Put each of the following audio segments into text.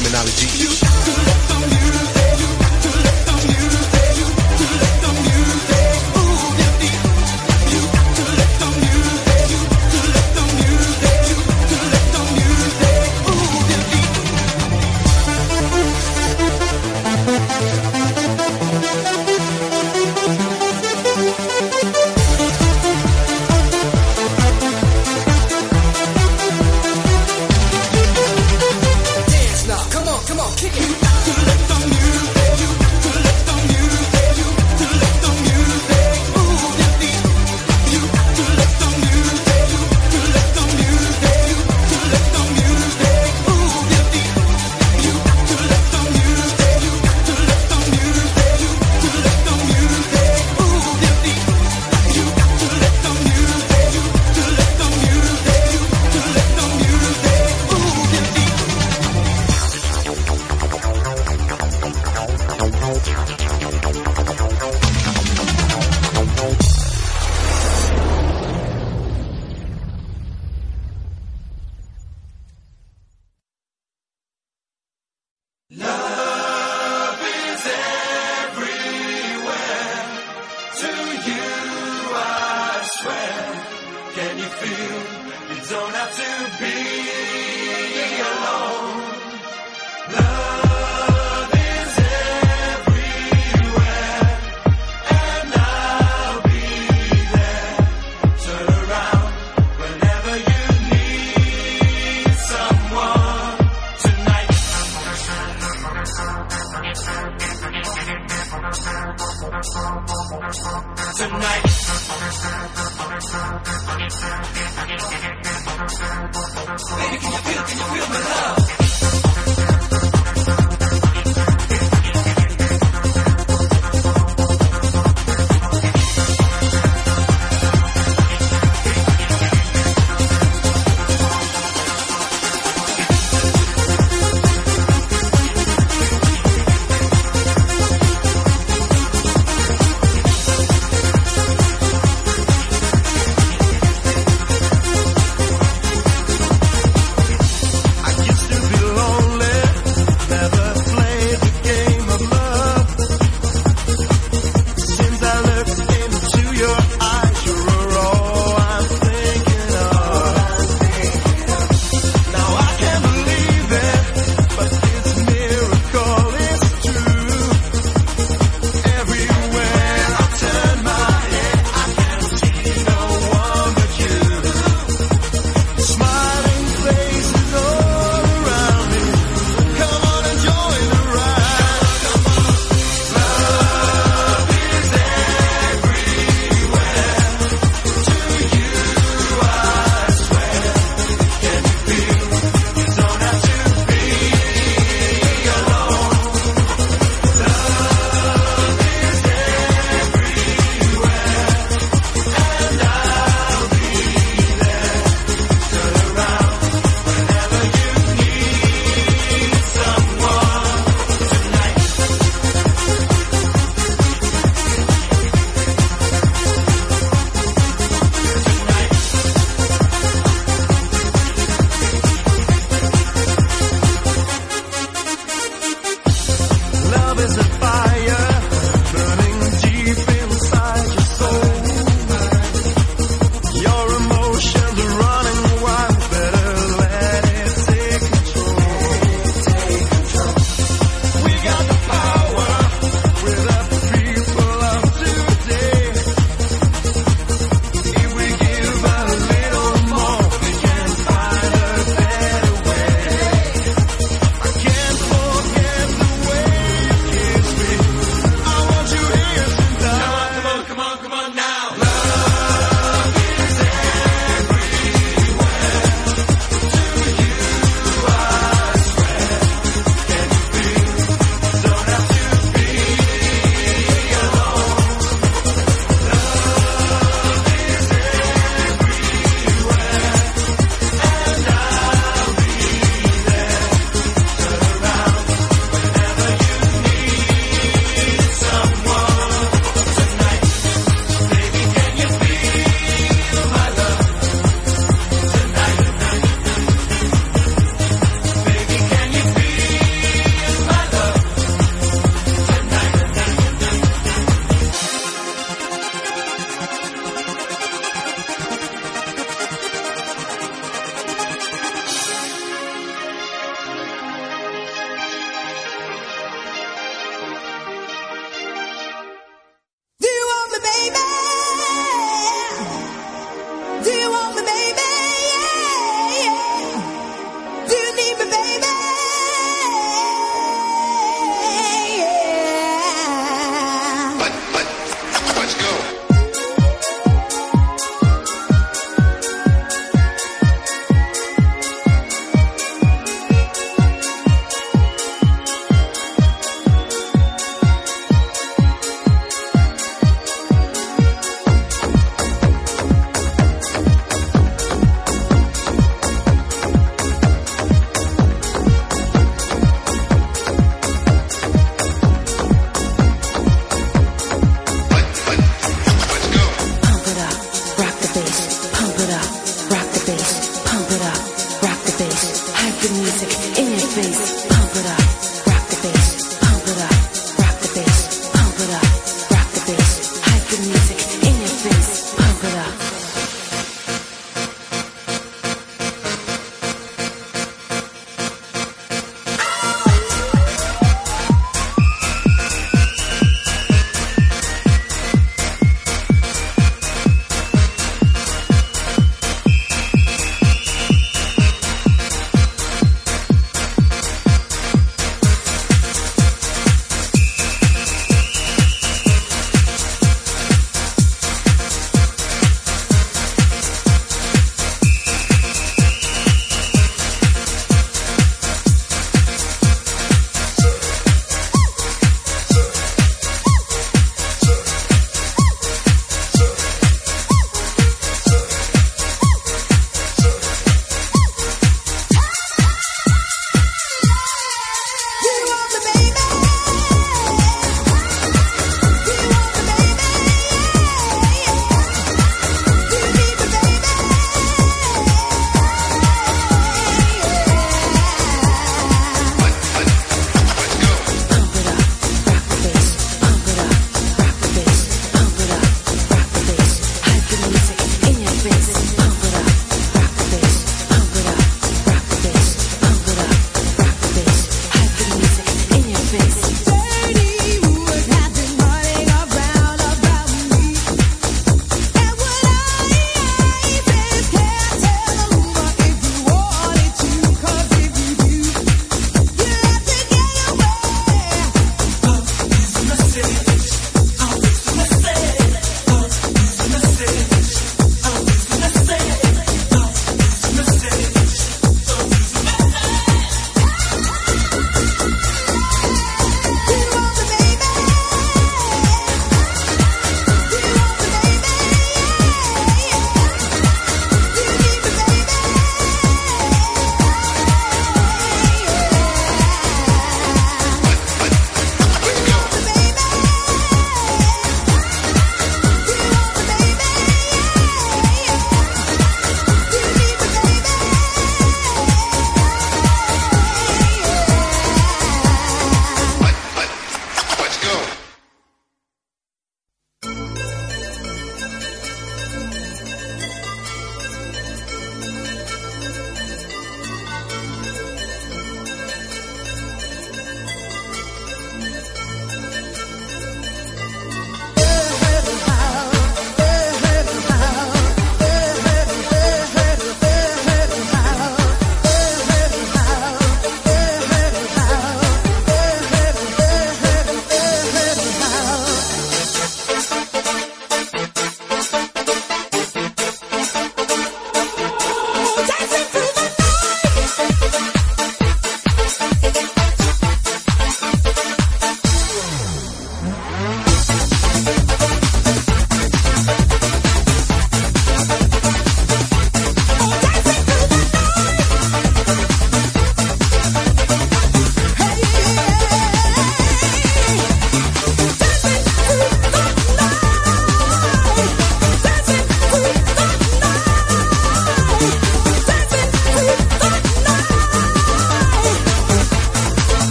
I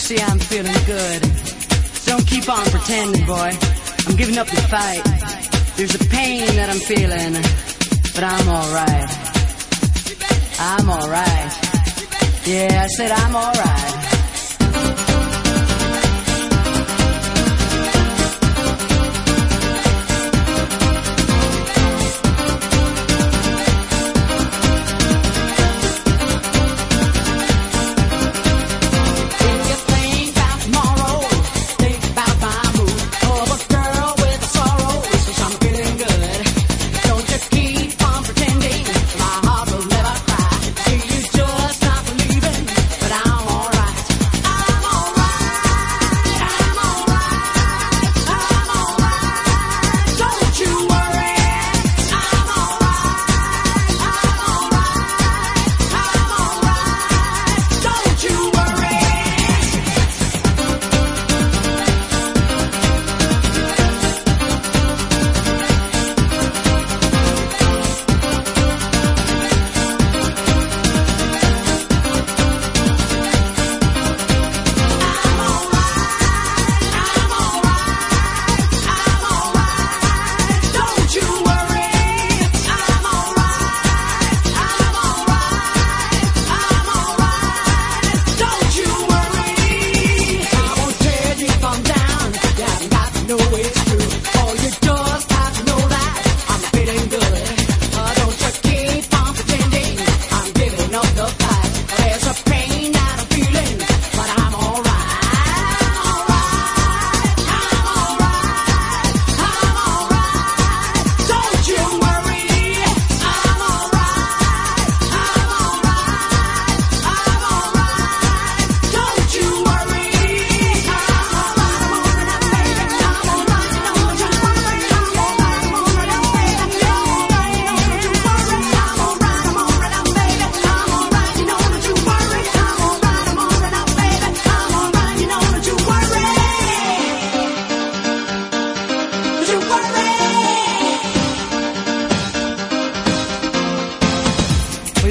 see I'm feeling good. Don't keep on pretending, boy. I'm giving up the fight. There's a pain that I'm feeling, but I'm alright. I'm alright. Yeah, I said I'm alright.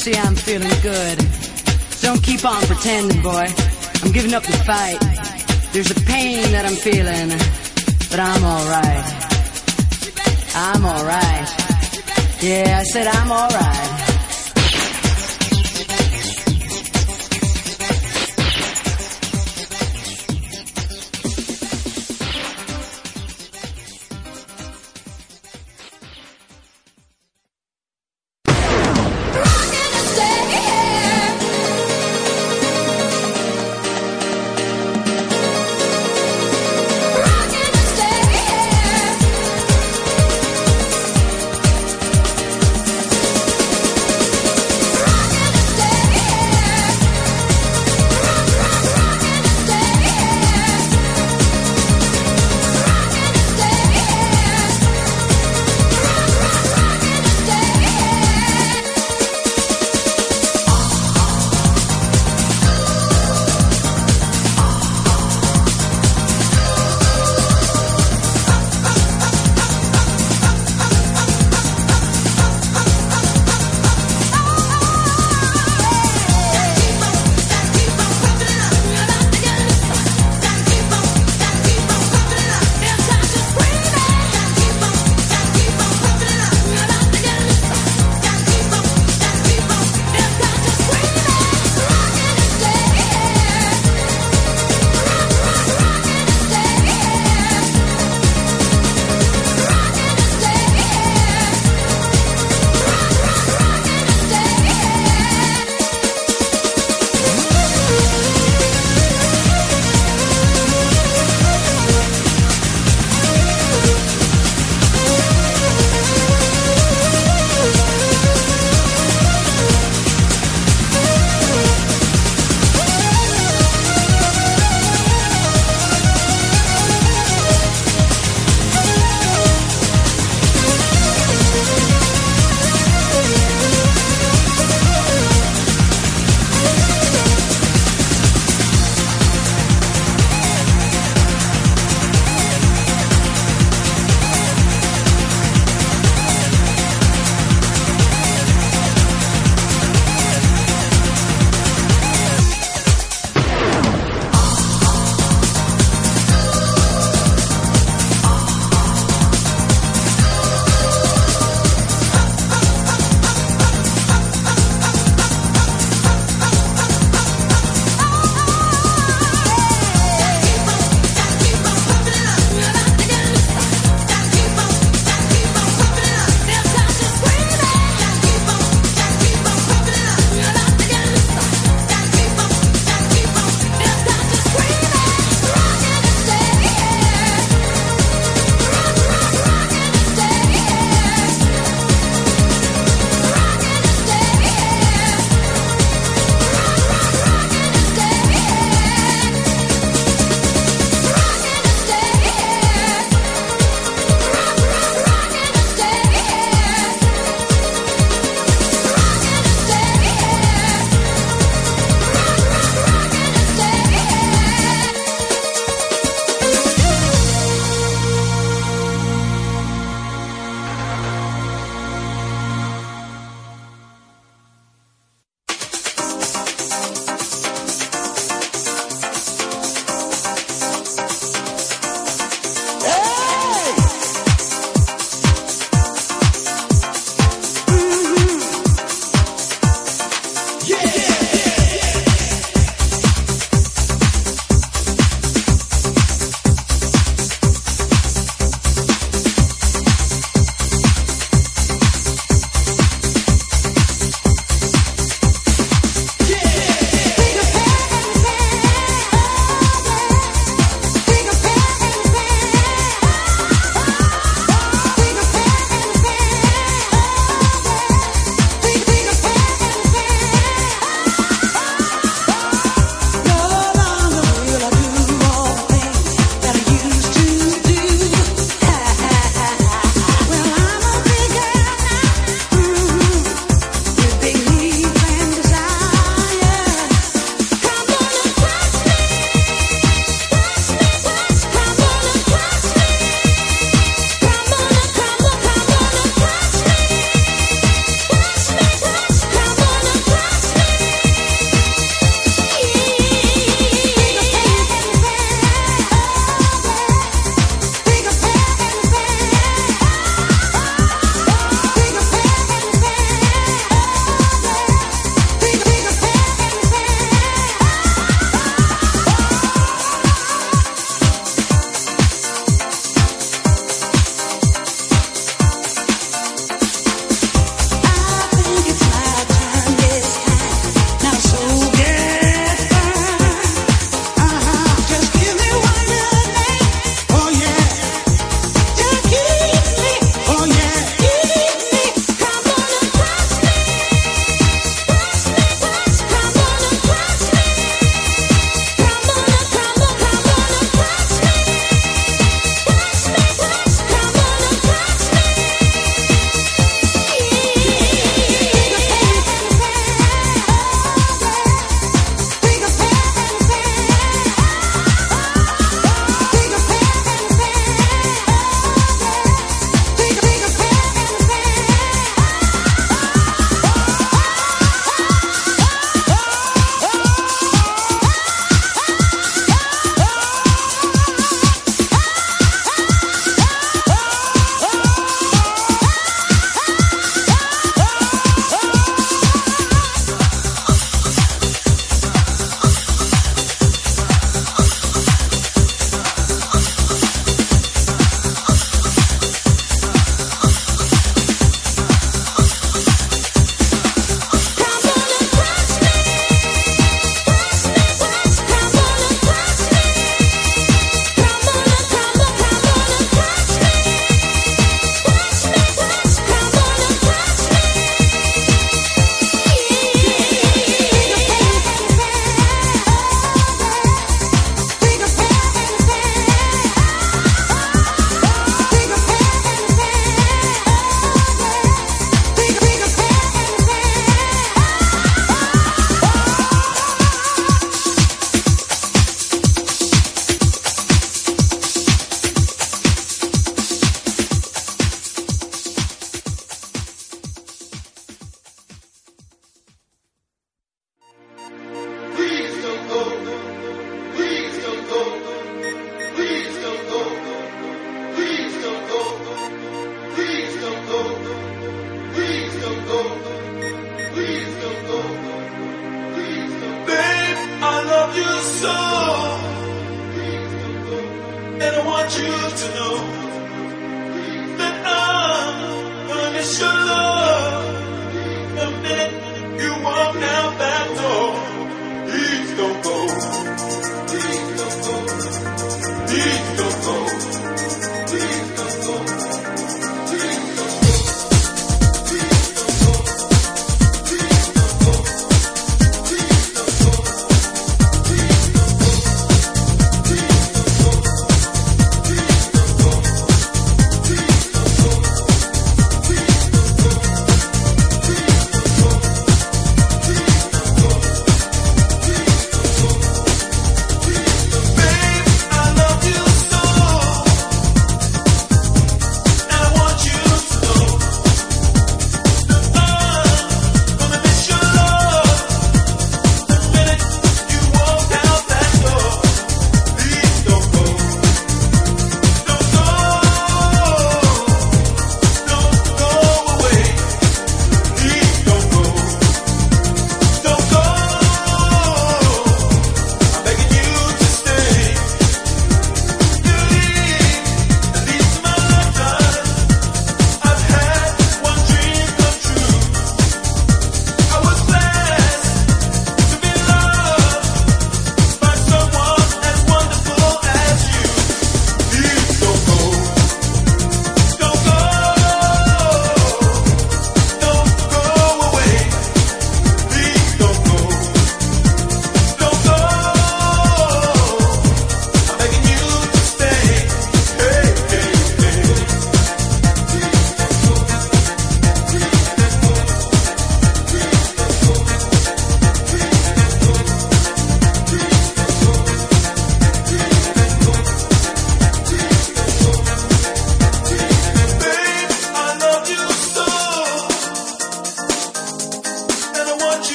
See I'm feeling good. Don't keep on pretending, boy. I'm giving up the fight. There's a pain that I'm feeling, but I'm alright. I'm alright. Yeah, I said I'm alright.